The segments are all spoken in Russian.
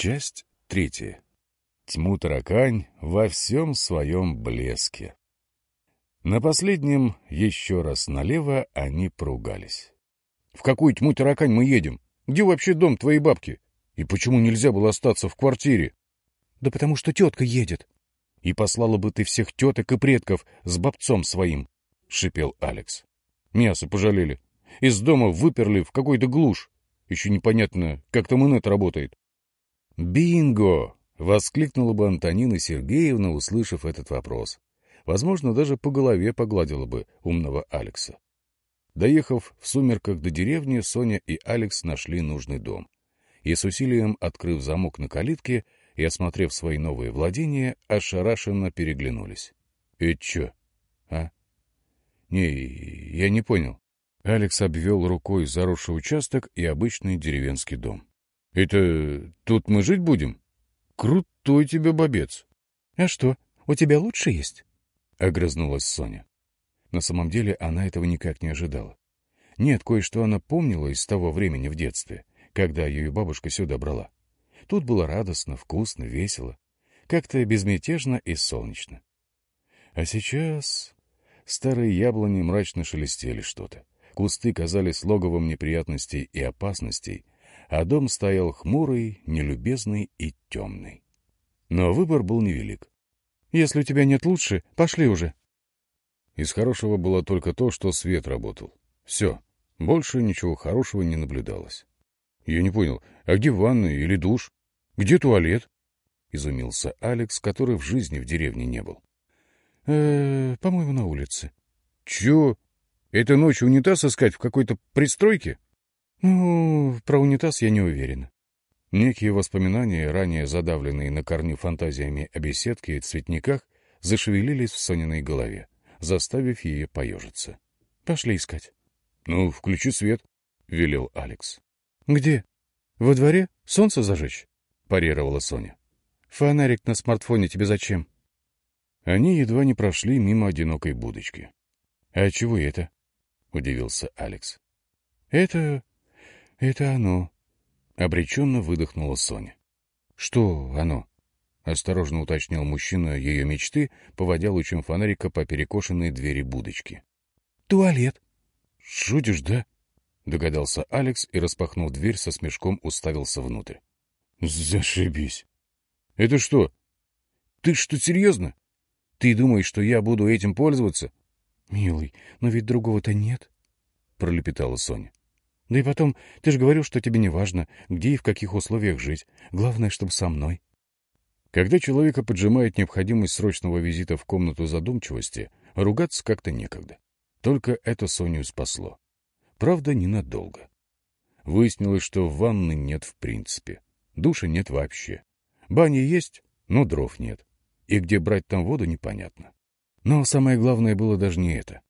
Часть третья. Тьму таракань во всем своем блеске. На последнем еще раз налево они поругались. — В какую тьму таракань мы едем? Где вообще дом твоей бабки? И почему нельзя было остаться в квартире? — Да потому что тетка едет. — И послала бы ты всех теток и предков с бабцом своим, — шипел Алекс. Мясо пожалели. Из дома выперли в какой-то глушь. Еще непонятно, как там инет работает. «Бинго!» — воскликнула бы Антонина Сергеевна, услышав этот вопрос. Возможно, даже по голове погладила бы умного Алекса. Доехав в сумерках до деревни, Соня и Алекс нашли нужный дом. И с усилием, открыв замок на калитке и осмотрев свои новые владения, ошарашенно переглянулись. — Это чё? А? — Не, я не понял. Алекс обвел рукой заросший участок и обычный деревенский дом. Это тут мы жить будем? Крутой тебе бобец. А что, у тебя лучше есть? Огрызнулась Соня. На самом деле она этого никак не ожидала. Нет, кое-что она помнила из того времени в детстве, когда ее бабушка сюда брала. Тут было радостно, вкусно, весело, как-то безмятежно и солнечно. А сейчас старые яблони мрачно шелестели что-то. Кусты казались логовом неприятностей и опасностей, а дом стоял хмурый, нелюбезный и темный. Но выбор был невелик. «Если у тебя нет лучше, пошли уже». Из хорошего было только то, что свет работал. Все, больше ничего хорошего не наблюдалось. Я не понял, а где ванная или душ? Где туалет? Изумился Алекс, который в жизни в деревне не был. э по-моему, на улице. Чё? Это ночью унитаз искать в какой-то пристройке? Ну, про унитаз я не уверен. Некие воспоминания, ранее задавленные на корню фантазиями о беседке и цветниках, зашевелились в Сониной голове, заставив ее поежиться. — Пошли искать. — Ну, включи свет, — велел Алекс. — Где? Во дворе? Солнце зажечь? — парировала Соня. — Фонарик на смартфоне тебе зачем? Они едва не прошли мимо одинокой будочки. — А чего это? — удивился Алекс. — Это «Это оно», — обреченно выдохнула Соня. «Что оно?» — осторожно уточнил мужчина ее мечты, поводя лучом фонарика по перекошенной двери будочки. «Туалет». «Шутишь, да?» — догадался Алекс и, распахнув дверь, со смешком уставился внутрь. «Зашибись! Это что? Ты что, серьезно? Ты думаешь, что я буду этим пользоваться?» «Милый, но ведь другого-то нет», — пролепетала Соня. Да и потом, ты же говорил, что тебе не важно, где и в каких условиях жить. Главное, чтобы со мной. Когда человека поджимает необходимость срочного визита в комнату задумчивости, ругаться как-то некогда. Только это Соню спасло. Правда, ненадолго. Выяснилось, что ванны нет в принципе. Душа нет вообще. Баня есть, но дров нет. И где брать там воду, непонятно. Но самое главное было даже не это.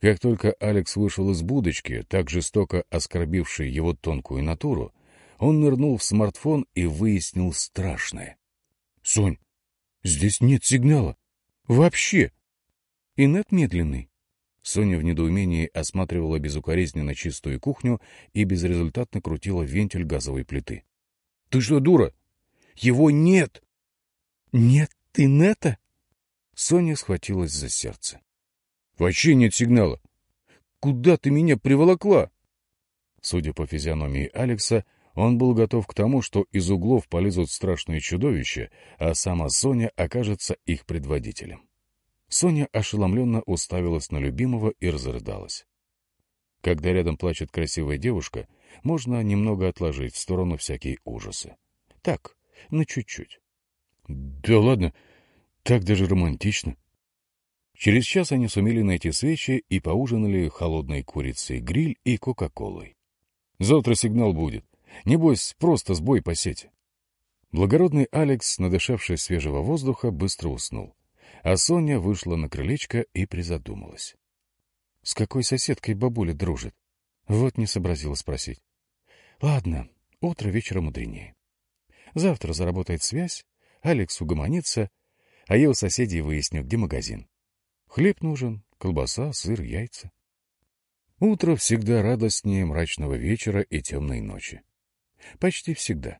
Как только Алекс вышел из будочки, так жестоко оскорбивший его тонкую натуру, он нырнул в смартфон и выяснил страшное. — Сонь, здесь нет сигнала. Вообще. И нет медленный. Соня в недоумении осматривала безукоризненно чистую кухню и безрезультатно крутила вентиль газовой плиты. — Ты что, дура? Его нет! — Нет ты нета? Соня схватилась за сердце. Вообще нет сигнала. Куда ты меня приволокла? Судя по физиономии Алекса, он был готов к тому, что из углов полезут страшные чудовища, а сама Соня окажется их предводителем. Соня ошеломленно уставилась на любимого и разрыдалась. Когда рядом плачет красивая девушка, можно немного отложить в сторону всякие ужасы. Так, на чуть-чуть. — Да ладно, так даже романтично. Через час они сумели найти свечи и поужинали холодной курицей, гриль и кока-колой. Завтра сигнал будет. Небось, просто сбой по сети. Благородный Алекс, надышавший свежего воздуха, быстро уснул. А Соня вышла на крылечко и призадумалась. С какой соседкой бабуля дружит? Вот не сообразила спросить. Ладно, утро вечера мудренее. Завтра заработает связь, Алекс угомонится, а я у соседей выясню, где магазин. Хлеб нужен, колбаса, сыр, яйца. Утро всегда радостнее мрачного вечера и темной ночи. Почти всегда.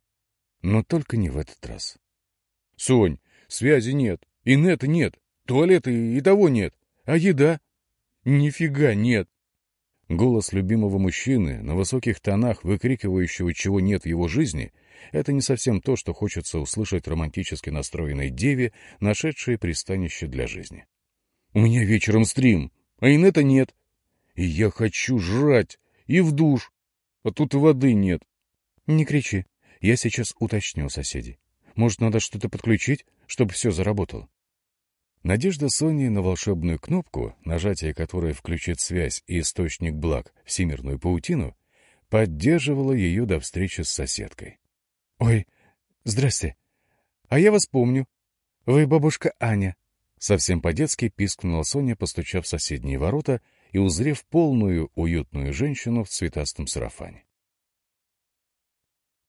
Но только не в этот раз. — Сонь, связи нет, и нета нет, туалета и того нет, а еда? Нифига нет. Голос любимого мужчины, на высоких тонах выкрикивающего, чего нет в его жизни, это не совсем то, что хочется услышать романтически настроенной деве, нашедшей пристанище для жизни. «У меня вечером стрим, а инета нет. И я хочу жрать, и в душ, а тут и воды нет». «Не кричи, я сейчас уточню соседей. Может, надо что-то подключить, чтобы все заработало?» Надежда Сони на волшебную кнопку, нажатие которой включит связь и источник благ, всемирную паутину, поддерживала ее до встречи с соседкой. — Ой, здрасте. А я вас помню. Вы бабушка Аня. Совсем по-детски пискнула Соня, постучав в соседние ворота и узрев полную, уютную женщину в цветастом сарафане.